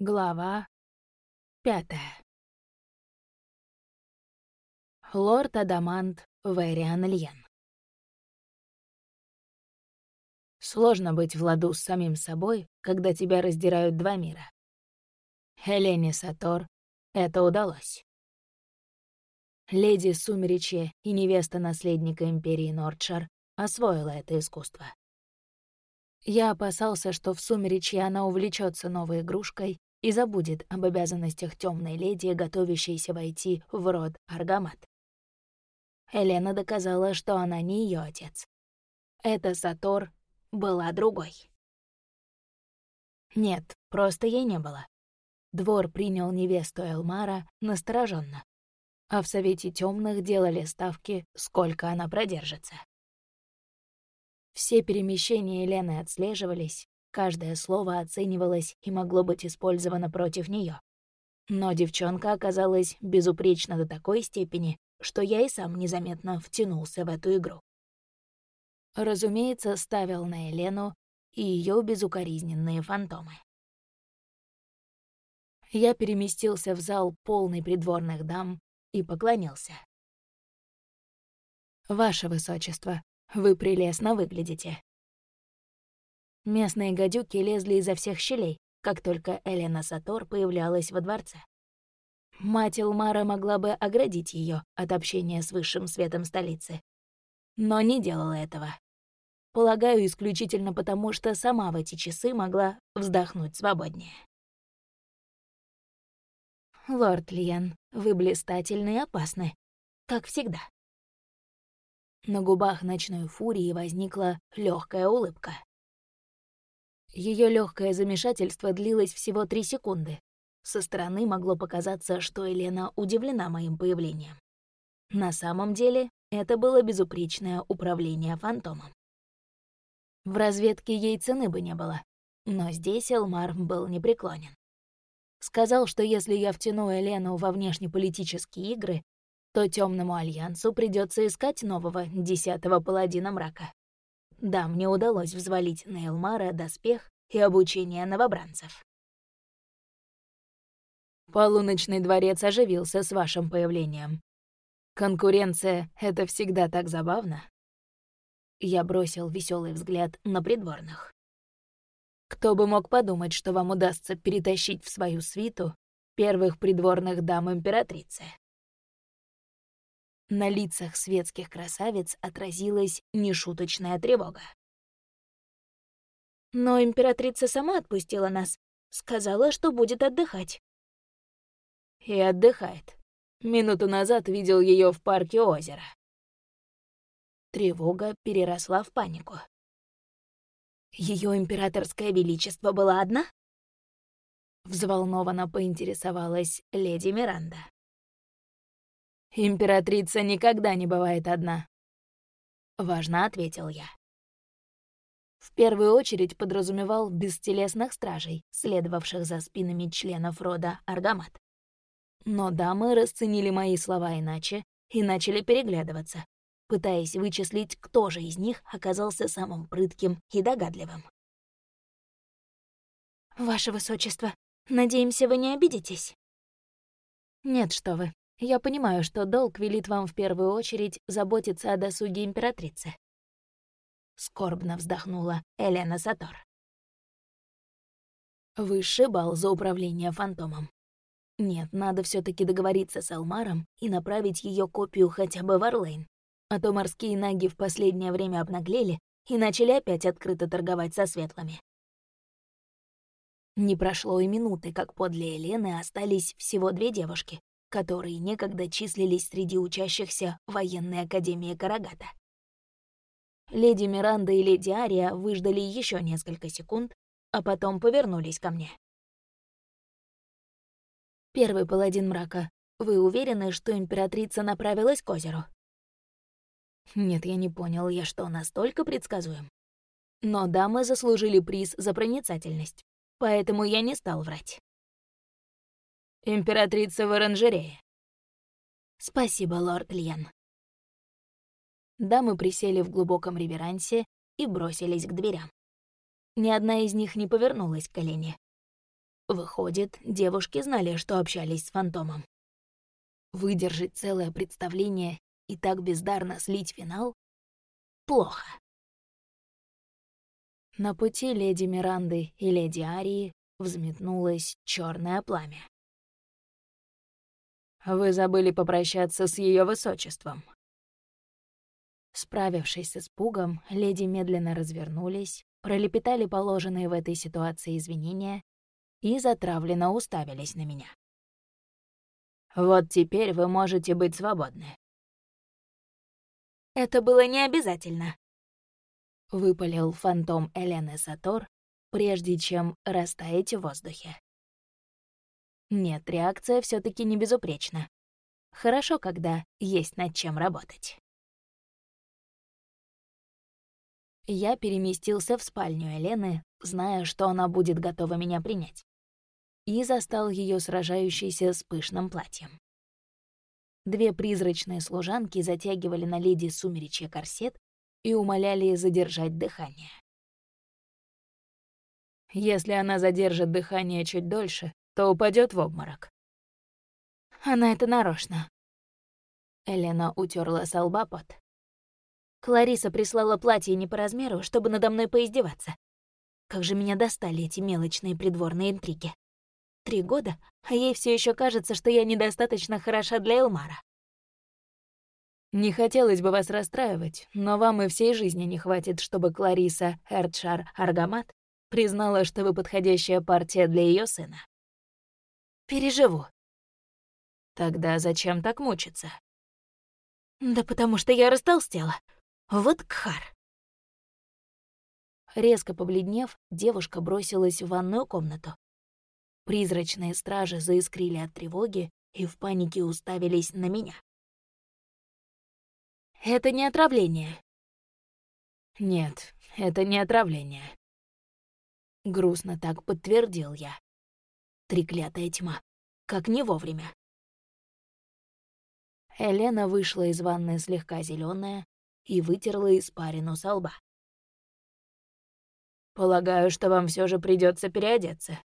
Глава пятая. Лорд Адамант Вэриан Льен. Сложно быть в ладу с самим собой, когда тебя раздирают два мира. Элене Сатор это удалось. Леди Сумеречье и невеста наследника Империи Нордшар освоила это искусство. Я опасался, что в Сумеречье она увлечется новой игрушкой и забудет об обязанностях темной леди, готовящейся войти в род Аргамат. Елена доказала, что она не ее отец. Эта Сатор была другой. Нет, просто ей не было. Двор принял невесту Элмара настороженно, а в Совете Темных делали ставки, сколько она продержится. Все перемещения Елены отслеживались, каждое слово оценивалось и могло быть использовано против нее. Но девчонка оказалась безупречна до такой степени, что я и сам незаметно втянулся в эту игру. Разумеется, ставил на Елену и ее безукоризненные фантомы. Я переместился в зал, полный придворных дам, и поклонился. «Ваше Высочество, вы прелестно выглядите». Местные гадюки лезли изо всех щелей, как только Элена Сатор появлялась во дворце. Мать Элмара могла бы оградить ее от общения с высшим светом столицы. Но не делала этого. Полагаю, исключительно потому, что сама в эти часы могла вздохнуть свободнее. «Лорд Лиен, вы блистательны и опасны, как всегда». На губах ночной фурии возникла легкая улыбка. Ее легкое замешательство длилось всего три секунды. Со стороны могло показаться, что Елена удивлена моим появлением. На самом деле, это было безупречное управление фантомом. В разведке ей цены бы не было, но здесь Элмар был непреклонен. Сказал, что если я втяну Елену во внешнеполитические игры, то Темному Альянсу придется искать нового десятого паладина мрака. Да, мне удалось взвалить на Элмара доспех и обучение новобранцев. Полуночный дворец оживился с вашим появлением. Конкуренция — это всегда так забавно. Я бросил веселый взгляд на придворных. Кто бы мог подумать, что вам удастся перетащить в свою свиту первых придворных дам императрицы? На лицах светских красавиц отразилась нешуточная тревога. Но императрица сама отпустила нас, сказала, что будет отдыхать. И отдыхает. Минуту назад видел ее в парке озера. Тревога переросла в панику. Ее императорское величество была одна? Взволнованно поинтересовалась леди Миранда. Императрица никогда не бывает одна. Важно ответил я. В первую очередь подразумевал бестелесных стражей, следовавших за спинами членов рода Аргамат. Но дамы расценили мои слова иначе и начали переглядываться, пытаясь вычислить, кто же из них оказался самым прытким и догадливым. «Ваше Высочество, надеемся, вы не обидитесь?» «Нет, что вы. Я понимаю, что долг велит вам в первую очередь заботиться о досуге императрицы». Скорбно вздохнула Элена Сатор. Высший бал за управление фантомом. Нет, надо все таки договориться с Алмаром и направить ее копию хотя бы в Орлейн, а то морские наги в последнее время обнаглели и начали опять открыто торговать со светлыми. Не прошло и минуты, как подле Елены остались всего две девушки, которые некогда числились среди учащихся военной академии Карагата. Леди Миранда и леди Ария выждали еще несколько секунд, а потом повернулись ко мне. «Первый паладин мрака, вы уверены, что императрица направилась к озеру?» Нет, я не понял, я что, настолько предсказуем? Но дамы заслужили приз за проницательность, поэтому я не стал врать. Императрица в оранжерее. Спасибо, лорд Льен. Дамы присели в глубоком реверансе и бросились к дверям. Ни одна из них не повернулась к колене. Выходит, девушки знали, что общались с фантомом. Выдержать целое представление и так бездарно слить финал — плохо. На пути леди Миранды и леди Арии взметнулось черное пламя. «Вы забыли попрощаться с ее высочеством». Справившись с испугом, леди медленно развернулись, пролепетали положенные в этой ситуации извинения и затравленно уставились на меня. «Вот теперь вы можете быть свободны». «Это было не обязательно», — выпалил фантом Элены Сатор, прежде чем растаять в воздухе. Нет, реакция все таки не безупречна. Хорошо, когда есть над чем работать. Я переместился в спальню Елены, зная, что она будет готова меня принять, и застал ее сражающейся с пышным платьем. Две призрачные служанки затягивали на леди сумеречье корсет и умоляли задержать дыхание. Если она задержит дыхание чуть дольше, то упадет в обморок. Она это нарочно. Элена утерла с лба пот. Клариса прислала платье не по размеру, чтобы надо мной поиздеваться. Как же меня достали эти мелочные придворные интриги. Три года, а ей все еще кажется, что я недостаточно хороша для Элмара. Не хотелось бы вас расстраивать, но вам и всей жизни не хватит, чтобы Клариса Эрдшар Аргамат признала, что вы подходящая партия для ее сына. Переживу. Тогда зачем так мучиться? Да потому что я растолстела. Вот кхар. Резко побледнев, девушка бросилась в ванную комнату. Призрачные стражи заискрили от тревоги и в панике уставились на меня. «Это не отравление». «Нет, это не отравление», — грустно так подтвердил я. Треклятая тьма. Как не вовремя. Елена вышла из ванны слегка зеленая, и вытерла испарину со лба. «Полагаю, что вам все же придется переодеться.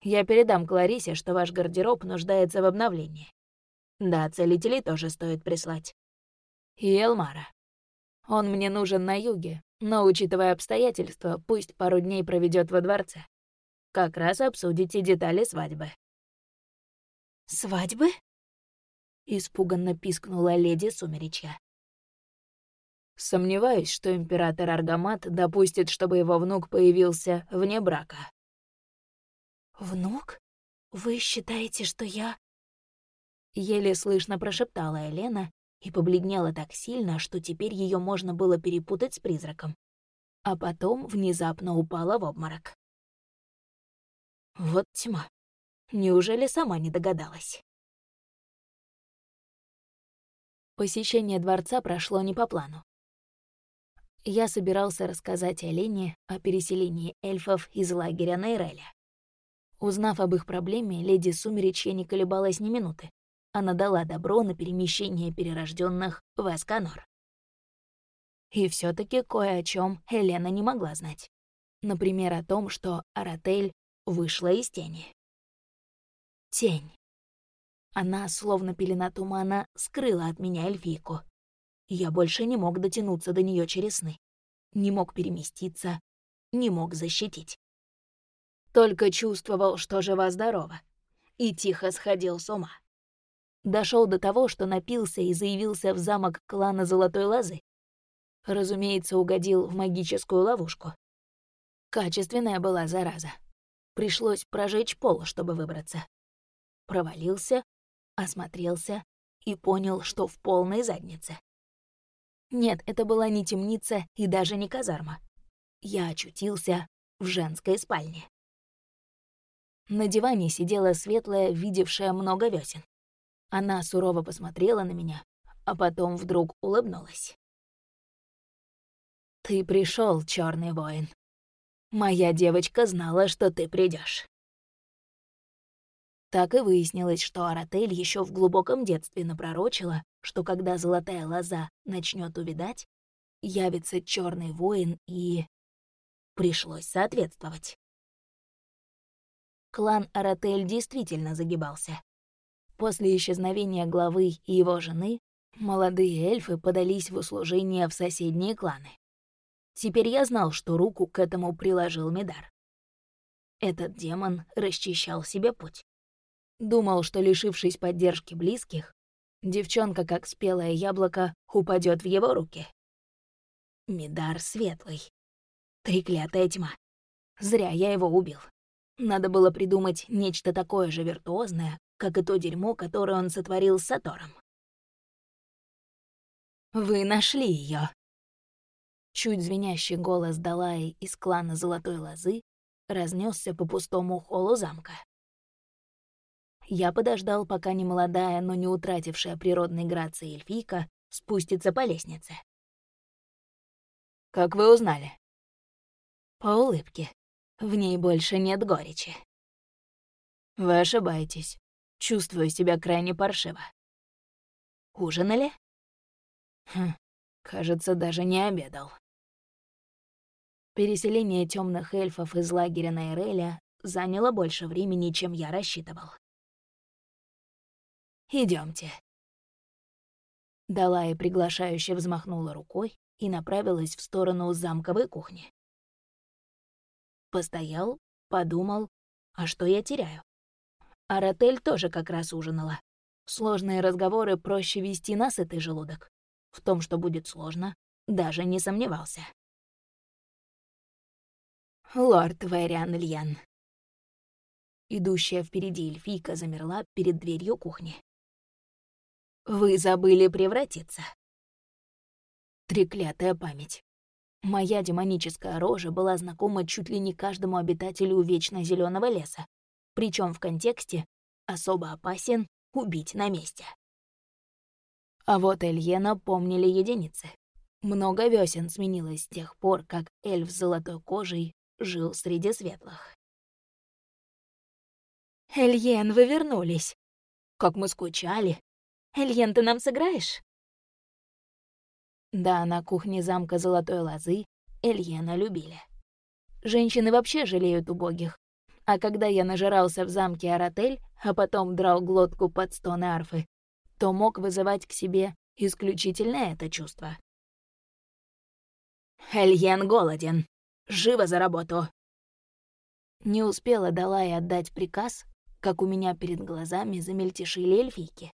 Я передам Кларисе, что ваш гардероб нуждается в обновлении. Да, целителей тоже стоит прислать. И Элмара. Он мне нужен на юге, но, учитывая обстоятельства, пусть пару дней проведет во дворце. Как раз обсудите детали свадьбы». «Свадьбы?» — испуганно пискнула леди Сумеречья. Сомневаюсь, что император Аргамат допустит, чтобы его внук появился вне брака. «Внук? Вы считаете, что я...» Еле слышно прошептала Елена и побледнела так сильно, что теперь ее можно было перепутать с призраком. А потом внезапно упала в обморок. Вот тьма. Неужели сама не догадалась? Посещение дворца прошло не по плану я собирался рассказать Олене о переселении эльфов из лагеря Нейреля. Узнав об их проблеме, леди Сумеречья не колебалась ни минуты. Она дала добро на перемещение перерожденных в Эсканор. И все таки кое о чем Елена не могла знать. Например, о том, что Аратель вышла из тени. Тень. Она, словно пелена тумана, скрыла от меня эльфийку. Я больше не мог дотянуться до нее через сны. Не мог переместиться, не мог защитить. Только чувствовал, что жива-здорова, и тихо сходил с ума. Дошел до того, что напился и заявился в замок клана Золотой Лозы. Разумеется, угодил в магическую ловушку. Качественная была зараза. Пришлось прожечь пол, чтобы выбраться. Провалился, осмотрелся и понял, что в полной заднице. Нет, это была не темница и даже не казарма. Я очутился в женской спальне. На диване сидела светлая, видевшая много весен. Она сурово посмотрела на меня, а потом вдруг улыбнулась. «Ты пришел, черный воин. Моя девочка знала, что ты придешь. Так и выяснилось, что Аратель еще в глубоком детстве напророчила, что когда золотая лоза начнет увидать, явится черный воин и... Пришлось соответствовать. клан Аратель действительно загибался. После исчезновения главы и его жены молодые эльфы подались в услужение в соседние кланы. Теперь я знал, что руку к этому приложил Медар. Этот демон расчищал себе путь. Думал, что, лишившись поддержки близких, девчонка, как спелое яблоко, упадет в его руки. Мидар светлый. Треклятая тьма. Зря я его убил. Надо было придумать нечто такое же виртуозное, как и то дерьмо, которое он сотворил с Сатором. «Вы нашли ее. Чуть звенящий голос Далаи из клана Золотой Лозы разнесся по пустому холлу замка. Я подождал, пока немолодая, но не утратившая природной грации эльфийка спустится по лестнице. «Как вы узнали?» По улыбке. В ней больше нет горечи. «Вы ошибаетесь. Чувствую себя крайне паршиво». «Ужинали?» «Хм, кажется, даже не обедал». Переселение темных эльфов из лагеря на Эреля заняло больше времени, чем я рассчитывал. Идемте. Далая приглашающе взмахнула рукой и направилась в сторону замковой кухни. Постоял, подумал, а что я теряю? Аратель тоже как раз ужинала. Сложные разговоры проще вести на сытый желудок. В том, что будет сложно, даже не сомневался. Лорд Вэриан Льян. Идущая впереди эльфийка замерла перед дверью кухни. «Вы забыли превратиться». Треклятая память. Моя демоническая рожа была знакома чуть ли не каждому обитателю вечно зеленого леса, причем в контексте «особо опасен убить на месте». А вот Эльена помнили единицы. Много весен сменилось с тех пор, как эльф с золотой кожей жил среди светлых. «Эльен, вы вернулись. Как мы скучали. Эльен, ты нам сыграешь?» Да, на кухне замка Золотой Лозы Эльена любили. Женщины вообще жалеют убогих. А когда я нажирался в замке Аратель, а потом драл глотку под стоны арфы, то мог вызывать к себе исключительно это чувство. «Эльен голоден. Живо за работу!» Не успела Далай отдать приказ, как у меня перед глазами замельтешили эльфийки.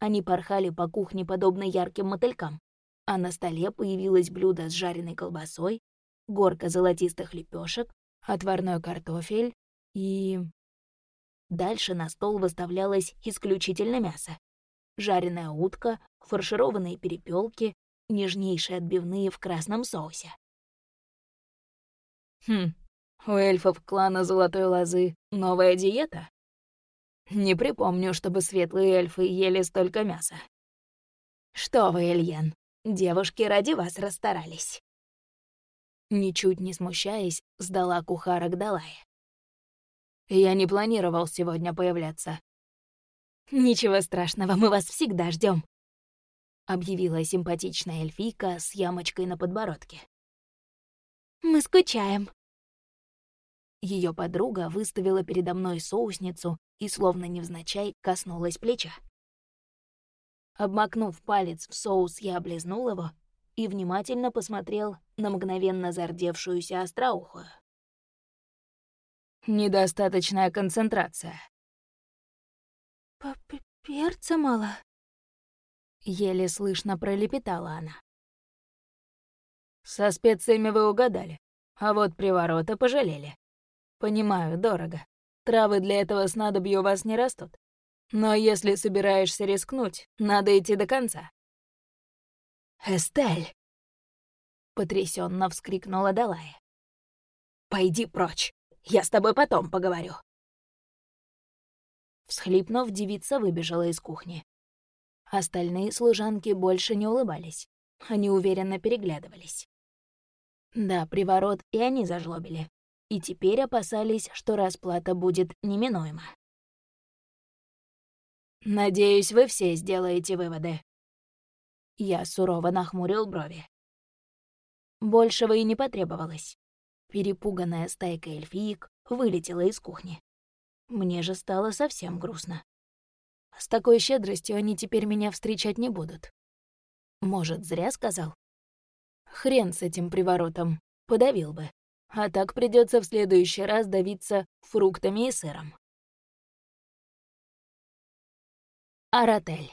Они порхали по кухне подобно ярким мотылькам а на столе появилось блюдо с жареной колбасой, горка золотистых лепешек, отварной картофель и... Дальше на стол выставлялось исключительно мясо. Жареная утка, фаршированные перепелки, нежнейшие отбивные в красном соусе. Хм, у эльфов клана Золотой Лозы новая диета? Не припомню, чтобы светлые эльфы ели столько мяса. Что вы, Эльен, Девушки ради вас расстарались». Ничуть не смущаясь, сдала кухара к Далае. «Я не планировал сегодня появляться». «Ничего страшного, мы вас всегда ждем, объявила симпатичная эльфийка с ямочкой на подбородке. «Мы скучаем». Ее подруга выставила передо мной соусницу и, словно невзначай, коснулась плеча. Обмакнув палец в соус, я облизнул его и внимательно посмотрел на мгновенно зардевшуюся остроухую. «Недостаточная концентрация». П «Перца мало», — еле слышно пролепетала она. «Со специями вы угадали, а вот приворота пожалели. Понимаю, дорого. Травы для этого снадобья у вас не растут. Но если собираешься рискнуть, надо идти до конца. «Эстель!» — потрясенно вскрикнула Далая. «Пойди прочь, я с тобой потом поговорю». Всхлипнув, девица выбежала из кухни. Остальные служанки больше не улыбались. Они уверенно переглядывались. Да, приворот и они зажлобили. И теперь опасались, что расплата будет неминуема. Надеюсь, вы все сделаете выводы. Я сурово нахмурил брови. Большего и не потребовалось. Перепуганная стайка эльфиек вылетела из кухни. Мне же стало совсем грустно. С такой щедростью они теперь меня встречать не будут. Может, зря сказал? Хрен с этим приворотом, подавил бы. А так придется в следующий раз давиться фруктами и сыром. Аратель.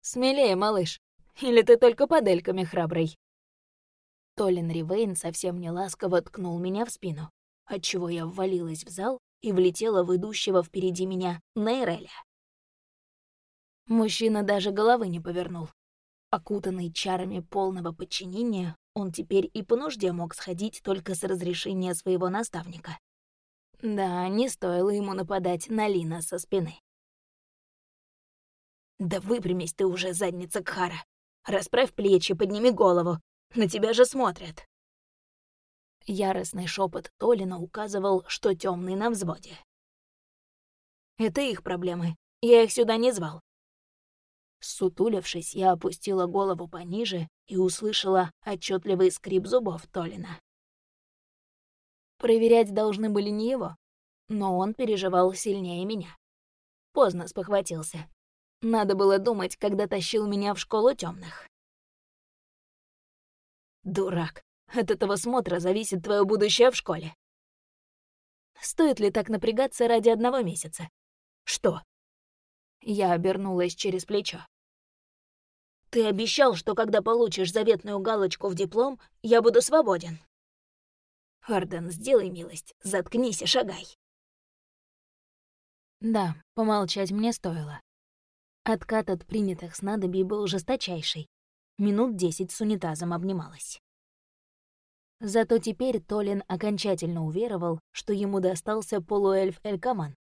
«Смелее, малыш. Или ты только под эльками храбрый?» Толин Ривейн совсем не ласково ткнул меня в спину, отчего я ввалилась в зал и влетела в идущего впереди меня Нейреля. Мужчина даже головы не повернул. Окутанный чарами полного подчинения, он теперь и по нужде мог сходить только с разрешения своего наставника. Да, не стоило ему нападать на Лина со спины. «Да выпрямись ты уже, задница Кхара! Расправь плечи, подними голову! На тебя же смотрят!» Яростный шепот Толина указывал, что темный на взводе. «Это их проблемы. Я их сюда не звал. Сутулившись, я опустила голову пониже и услышала отчетливый скрип зубов Толина. Проверять должны были не его, но он переживал сильнее меня. Поздно спохватился. Надо было думать, когда тащил меня в школу темных. Дурак, от этого смотра зависит твое будущее в школе. Стоит ли так напрягаться ради одного месяца? Что? Я обернулась через плечо. «Ты обещал, что когда получишь заветную галочку в диплом, я буду свободен». «Харден, сделай милость, заткнись и шагай». Да, помолчать мне стоило. Откат от принятых снадобий был жесточайший. Минут десять с унитазом обнималась. Зато теперь Толин окончательно уверовал, что ему достался полуэльф Элькаман,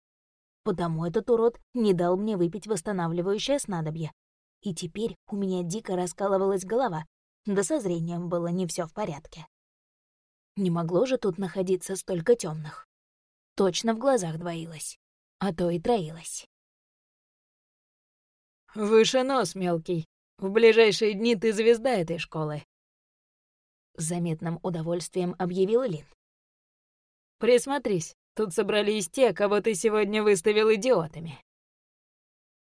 Потому этот урод не дал мне выпить восстанавливающее снадобье. И теперь у меня дико раскалывалась голова, да со зрением было не все в порядке. Не могло же тут находиться столько темных. Точно в глазах двоилось, а то и троилось. «Выше нос, мелкий. В ближайшие дни ты звезда этой школы», — с заметным удовольствием объявил Лин. «Присмотрись, Тут собрались те, кого ты сегодня выставил идиотами.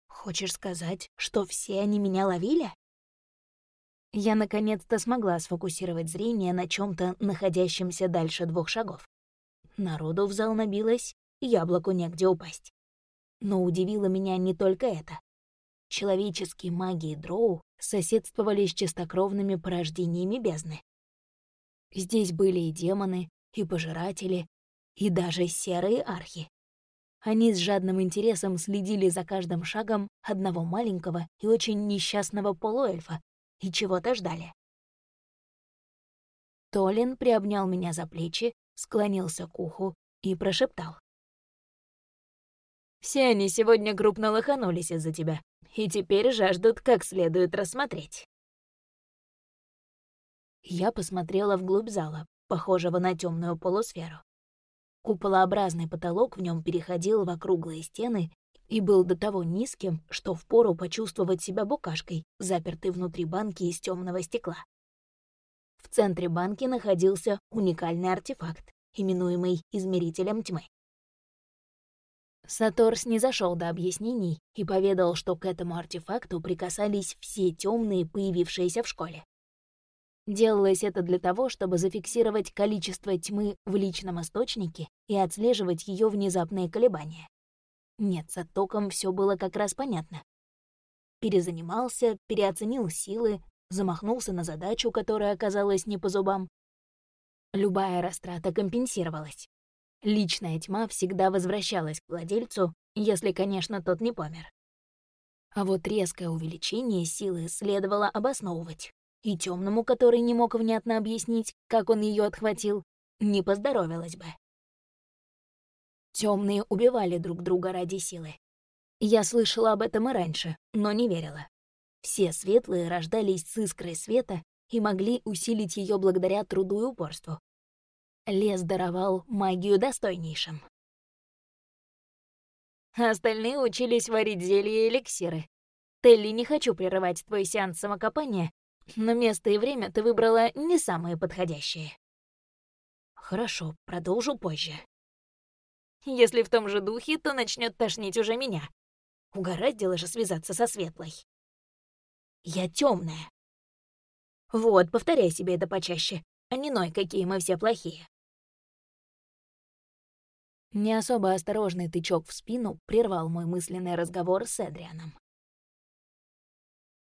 Хочешь сказать, что все они меня ловили? Я наконец-то смогла сфокусировать зрение на чем то находящемся дальше двух шагов. Народу в зал набилось, яблоку негде упасть. Но удивило меня не только это. Человеческие магии дроу соседствовали с чистокровными порождениями бездны. Здесь были и демоны, и пожиратели, и даже серые архи. Они с жадным интересом следили за каждым шагом одного маленького и очень несчастного полуэльфа и чего-то ждали. Толин приобнял меня за плечи, склонился к уху и прошептал. «Все они сегодня крупно лоханулись из-за тебя, и теперь жаждут как следует рассмотреть». Я посмотрела вглубь зала, похожего на темную полусферу. Куполообразный потолок в нем переходил в округлые стены и был до того низким, что впору почувствовать себя букашкой, запертой внутри банки из темного стекла. В центре банки находился уникальный артефакт, именуемый измерителем тьмы. Саторс не зашел до объяснений и поведал, что к этому артефакту прикасались все темные, появившиеся в школе. Делалось это для того, чтобы зафиксировать количество тьмы в личном источнике и отслеживать ее внезапные колебания. Нет, с оттоком все было как раз понятно. Перезанимался, переоценил силы, замахнулся на задачу, которая оказалась не по зубам. Любая растрата компенсировалась. Личная тьма всегда возвращалась к владельцу, если, конечно, тот не помер. А вот резкое увеличение силы следовало обосновывать и темному, который не мог внятно объяснить, как он ее отхватил, не поздоровилось бы. Темные убивали друг друга ради силы. Я слышала об этом и раньше, но не верила. Все светлые рождались с искрой света и могли усилить ее благодаря труду и упорству. Лес даровал магию достойнейшим. Остальные учились варить зелья и эликсиры. Телли, не хочу прерывать твой сеанс самокопания, но место и время ты выбрала не самые подходящие. Хорошо, продолжу позже. Если в том же духе, то начнет тошнить уже меня. Угораздило же связаться со светлой. Я темная. Вот, повторяй себе это почаще, а не ной, какие мы все плохие. Не особо осторожный тычок в спину прервал мой мысленный разговор с Эдрианом.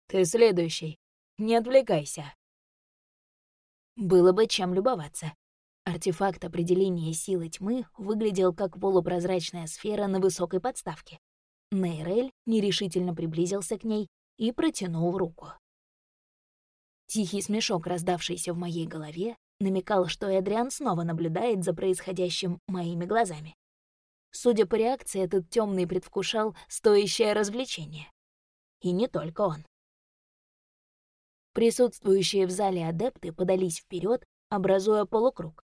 «Ты следующий. Не отвлекайся». Было бы чем любоваться. Артефакт определения силы тьмы выглядел как полупрозрачная сфера на высокой подставке. Нейрель нерешительно приблизился к ней и протянул руку. Тихий смешок, раздавшийся в моей голове, намекал, что Эдриан снова наблюдает за происходящим моими глазами. Судя по реакции, этот темный предвкушал стоящее развлечение. И не только он. Присутствующие в зале адепты подались вперед, образуя полукруг.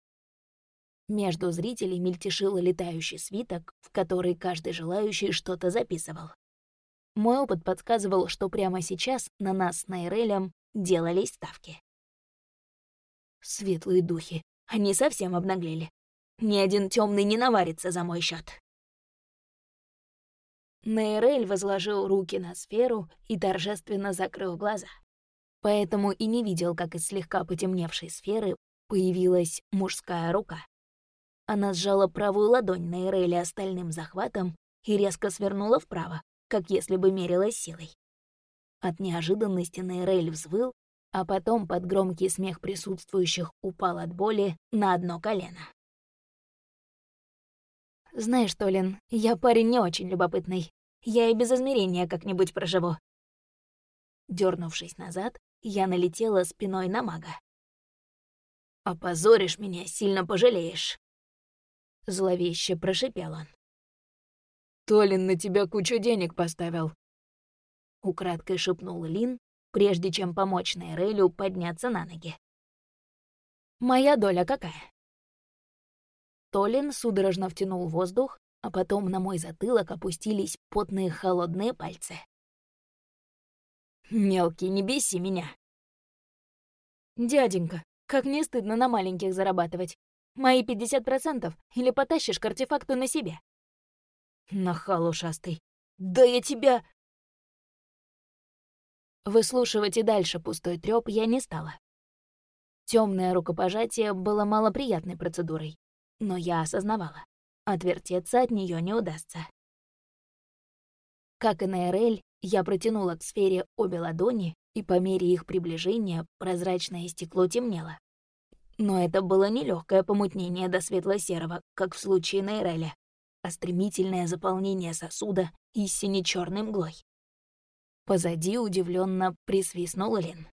Между зрителей мельтешил летающий свиток, в который каждый желающий что-то записывал. Мой опыт подсказывал, что прямо сейчас на нас с Нейрелем делались ставки. Светлые духи, они совсем обнаглели. Ни один темный не наварится за мой счет. Нейрель возложил руки на сферу и торжественно закрыл глаза. Поэтому и не видел, как из слегка потемневшей сферы появилась мужская рука. Она сжала правую ладонь Нейреля остальным захватом и резко свернула вправо, как если бы мерилась силой. От неожиданности Нейрель взвыл а потом под громкий смех присутствующих упал от боли на одно колено. «Знаешь, Толин, я парень не очень любопытный. Я и без измерения как-нибудь проживу». Дернувшись назад, я налетела спиной на мага. «Опозоришь меня, сильно пожалеешь», — зловеще прошипел он. «Толин на тебя кучу денег поставил», — украдкой шепнул Лин, прежде чем помочь Нейрелю подняться на ноги. «Моя доля какая?» Толин судорожно втянул воздух, а потом на мой затылок опустились потные холодные пальцы. «Мелкий, не беси меня!» «Дяденька, как не стыдно на маленьких зарабатывать. Мои 50% или потащишь к артефакту на себе?» «Нахал ушастый. Да я тебя...» Выслушивать и дальше пустой трёп я не стала. Темное рукопожатие было малоприятной процедурой, но я осознавала, отвертеться от нее не удастся. Как и на РЛ, я протянула к сфере обе ладони, и по мере их приближения прозрачное стекло темнело. Но это было не легкое помутнение до светло-серого, как в случае Нейреля, а стремительное заполнение сосуда и сине-чёрной мглой. Позади удивленно присвистнул Лин.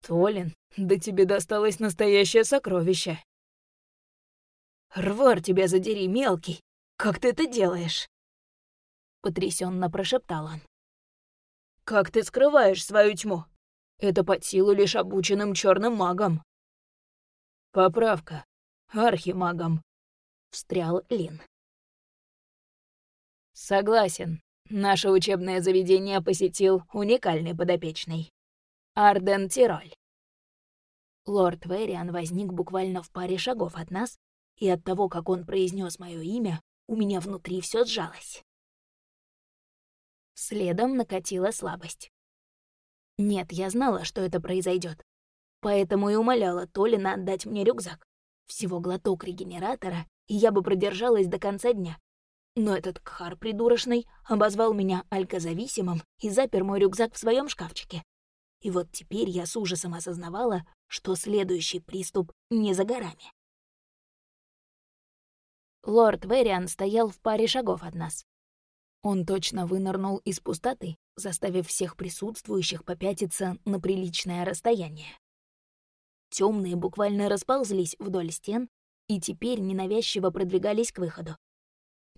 «Толин, да тебе досталось настоящее сокровище!» «Рвар тебя задери, мелкий! Как ты это делаешь?» Потрясенно прошептал он. «Как ты скрываешь свою тьму? Это под силу лишь обученным черным магам». «Поправка. Архимагом», — встрял Лин. «Согласен. Наше учебное заведение посетил уникальный подопечный. Арден Тироль. Лорд Вэриан возник буквально в паре шагов от нас, и от того, как он произнес мое имя, у меня внутри все сжалось. Следом накатила слабость. Нет, я знала, что это произойдет, поэтому и умоляла Толина отдать мне рюкзак. Всего глоток регенератора, и я бы продержалась до конца дня. Но этот кхар придурочный обозвал меня алькозависимым и запер мой рюкзак в своем шкафчике. И вот теперь я с ужасом осознавала, что следующий приступ не за горами. Лорд Вериан стоял в паре шагов от нас. Он точно вынырнул из пустоты, заставив всех присутствующих попятиться на приличное расстояние. Темные буквально расползлись вдоль стен и теперь ненавязчиво продвигались к выходу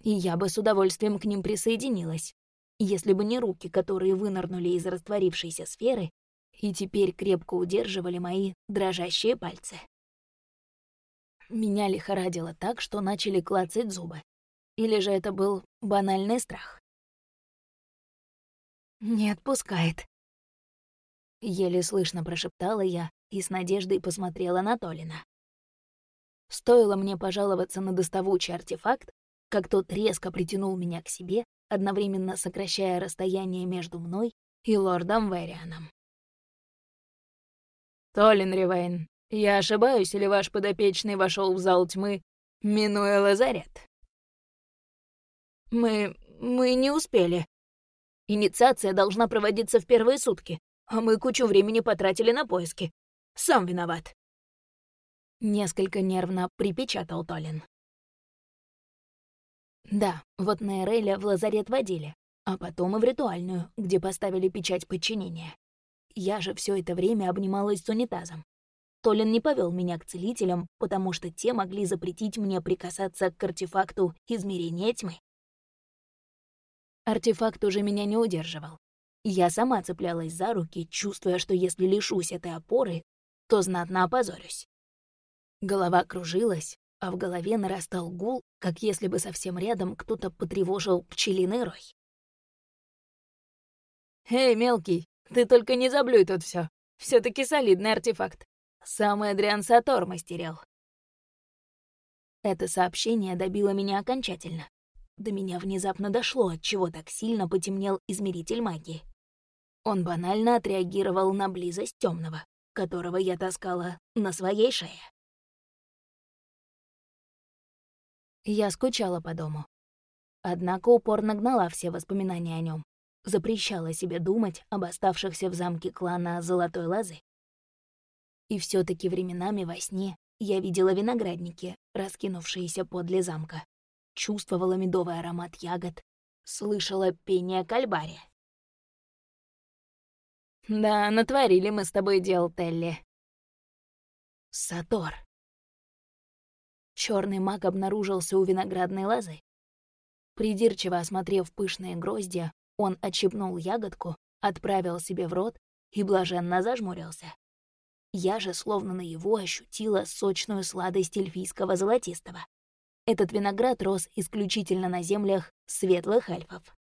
и я бы с удовольствием к ним присоединилась, если бы не руки, которые вынырнули из растворившейся сферы и теперь крепко удерживали мои дрожащие пальцы. Меня лихорадило так, что начали клацать зубы. Или же это был банальный страх? «Не отпускает», — еле слышно прошептала я и с надеждой посмотрела на Толина. Стоило мне пожаловаться на доставучий артефакт, как тот резко притянул меня к себе, одновременно сокращая расстояние между мной и лордом Верианом. «Толин Ривейн, я ошибаюсь, или ваш подопечный вошел в зал тьмы, минуя лазарет?» «Мы... мы не успели. Инициация должна проводиться в первые сутки, а мы кучу времени потратили на поиски. Сам виноват». Несколько нервно припечатал Толин. Да, вот на Эреля в лазарет водили, а потом и в ритуальную, где поставили печать подчинения. Я же все это время обнималась с унитазом. Толин не повел меня к целителям, потому что те могли запретить мне прикасаться к артефакту измерения тьмы. Артефакт уже меня не удерживал. Я сама цеплялась за руки, чувствуя, что если лишусь этой опоры, то знатно опозорюсь. Голова кружилась, а в голове нарастал гул, как если бы совсем рядом кто-то потревожил пчелиный рой. «Эй, мелкий, ты только не заблюй тут все. все таки солидный артефакт. Самый Адриан Сатор мастерил». Это сообщение добило меня окончательно. До меня внезапно дошло, от чего так сильно потемнел измеритель магии. Он банально отреагировал на близость темного, которого я таскала на своей шее. Я скучала по дому. Однако упорно гнала все воспоминания о нем, запрещала себе думать об оставшихся в замке клана Золотой Лозы. И все таки временами во сне я видела виноградники, раскинувшиеся подле замка, чувствовала медовый аромат ягод, слышала пение кальбари. «Да, натворили мы с тобой дел, Телли». Сатор. Черный маг обнаружился у виноградной лозы. Придирчиво осмотрев пышные гроздья, он отщипнул ягодку, отправил себе в рот и блаженно зажмурился. Я же словно на его ощутила сочную сладость эльфийского золотистого. Этот виноград рос исключительно на землях светлых эльфов.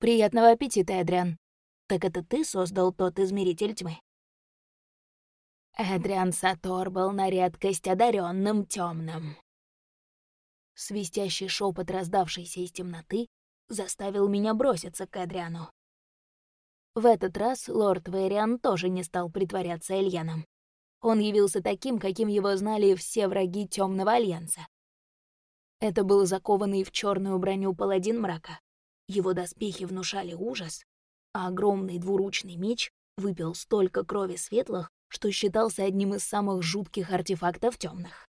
«Приятного аппетита, Эдриан. Так это ты создал тот измеритель тьмы?» Эдриан Сатор был на редкость одаренным темным. Свистящий шепот, раздавшийся из темноты, заставил меня броситься к Эдриану. В этот раз лорд Вэриан тоже не стал притворяться Эльяном. Он явился таким, каким его знали все враги Темного Альянса. Это был закованный в черную броню паладин мрака. Его доспехи внушали ужас, а огромный двуручный меч выпил столько крови светлых, что считался одним из самых жутких артефактов темных.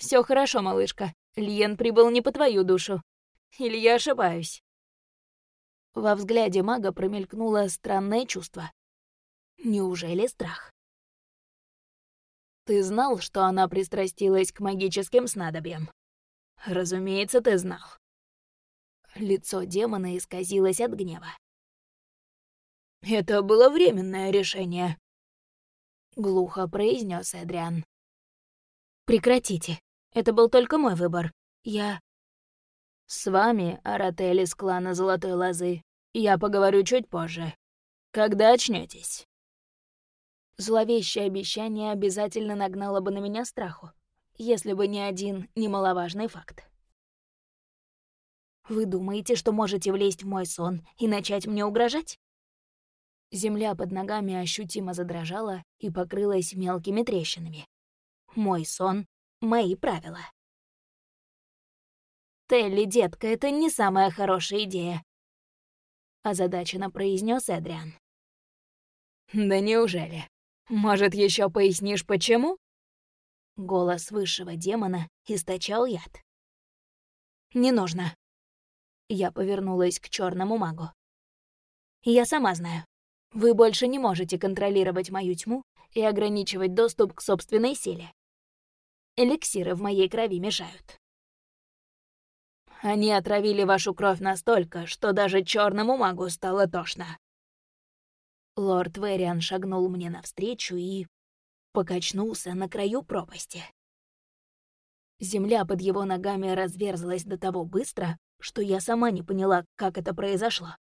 Все хорошо, малышка. Лиен прибыл не по твою душу. Или я ошибаюсь?» Во взгляде мага промелькнуло странное чувство. Неужели страх? «Ты знал, что она пристрастилась к магическим снадобьям?» «Разумеется, ты знал». Лицо демона исказилось от гнева. «Это было временное решение», — глухо произнес Эдриан. «Прекратите. Это был только мой выбор. Я...» «С вами, Аратель из клана Золотой Лозы, я поговорю чуть позже. Когда очнётесь?» Зловещее обещание обязательно нагнало бы на меня страху, если бы не один немаловажный факт. «Вы думаете, что можете влезть в мой сон и начать мне угрожать?» Земля под ногами ощутимо задрожала и покрылась мелкими трещинами. Мой сон — мои правила. «Телли, детка, это не самая хорошая идея», — озадаченно произнес Эдриан. «Да неужели? Может, еще пояснишь, почему?» Голос высшего демона источал яд. «Не нужно». Я повернулась к черному магу. «Я сама знаю. Вы больше не можете контролировать мою тьму и ограничивать доступ к собственной силе. Эликсиры в моей крови мешают. Они отравили вашу кровь настолько, что даже черному магу стало тошно. Лорд Вериан шагнул мне навстречу и покачнулся на краю пропасти. Земля под его ногами разверзлась до того быстро, что я сама не поняла, как это произошло.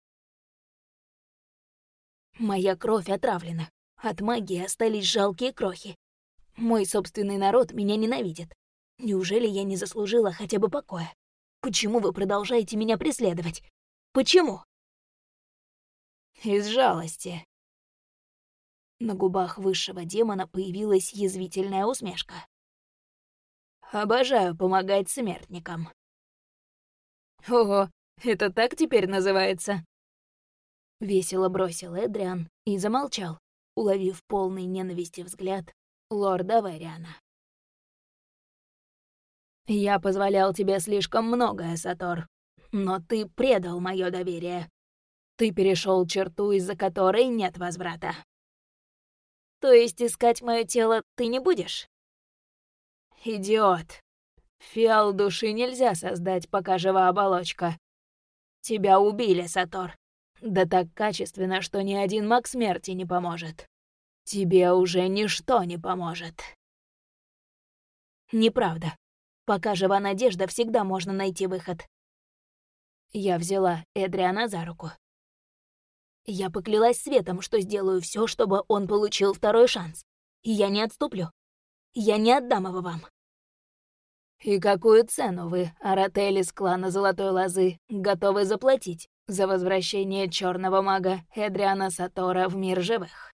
Моя кровь отравлена. От магии остались жалкие крохи. Мой собственный народ меня ненавидит. Неужели я не заслужила хотя бы покоя? Почему вы продолжаете меня преследовать? Почему? Из жалости. На губах высшего демона появилась язвительная усмешка. Обожаю помогать смертникам. Ого, это так теперь называется? Весело бросил Эдриан и замолчал, уловив полный ненависти взгляд лорда Вэриана. «Я позволял тебе слишком многое, Сатор, но ты предал мое доверие. Ты перешел черту, из-за которой нет возврата. То есть искать мое тело ты не будешь? Идиот. Фиал души нельзя создать, пока жива оболочка. Тебя убили, Сатор. Да так качественно, что ни один маг смерти не поможет. Тебе уже ничто не поможет. Неправда. Пока жива надежда, всегда можно найти выход. Я взяла Эдриана за руку. Я поклялась Светом, что сделаю все, чтобы он получил второй шанс. Я не отступлю. Я не отдам его вам. И какую цену вы, Аратель из клана Золотой Лозы, готовы заплатить за возвращение черного мага Эдриана Сатора в мир живых?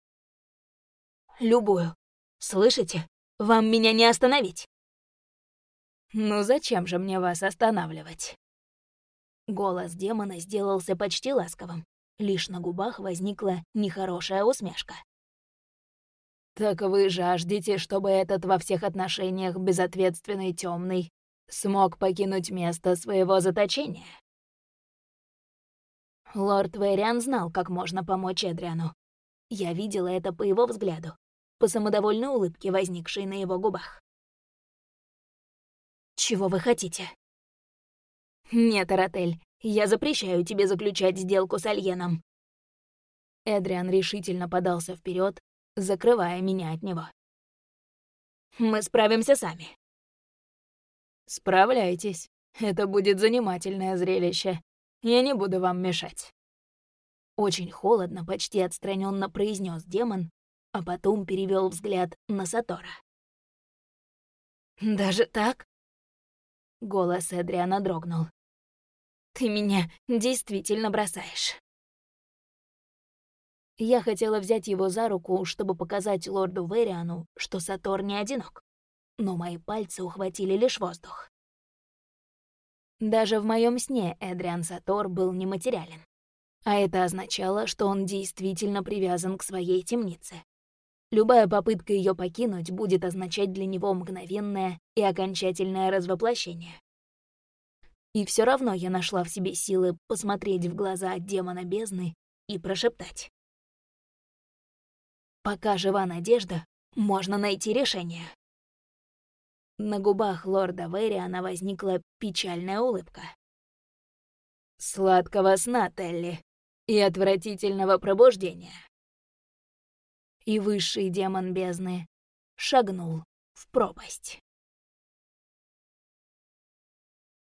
Любую. Слышите? Вам меня не остановить. Ну зачем же мне вас останавливать? Голос демона сделался почти ласковым. Лишь на губах возникла нехорошая усмешка. «Так вы жаждете, чтобы этот во всех отношениях безответственный темный смог покинуть место своего заточения?» Лорд Вэриан знал, как можно помочь Эдриану. Я видела это по его взгляду, по самодовольной улыбке, возникшей на его губах. «Чего вы хотите?» «Нет, Аратель, я запрещаю тебе заключать сделку с Альеном». Эдриан решительно подался вперед, закрывая меня от него. «Мы справимся сами». «Справляйтесь. Это будет занимательное зрелище. Я не буду вам мешать». Очень холодно, почти отстраненно произнес демон, а потом перевел взгляд на Сатора. «Даже так?» Голос Эдриана дрогнул. «Ты меня действительно бросаешь». Я хотела взять его за руку, чтобы показать лорду Вериану, что Сатор не одинок. Но мои пальцы ухватили лишь воздух. Даже в моем сне Эдриан Сатор был нематериален. А это означало, что он действительно привязан к своей темнице. Любая попытка ее покинуть будет означать для него мгновенное и окончательное развоплощение. И все равно я нашла в себе силы посмотреть в глаза демона бездны и прошептать. Пока жива надежда, можно найти решение. На губах лорда Вэриана возникла печальная улыбка. «Сладкого сна, Телли, и отвратительного пробуждения». И высший демон бездны шагнул в пропасть.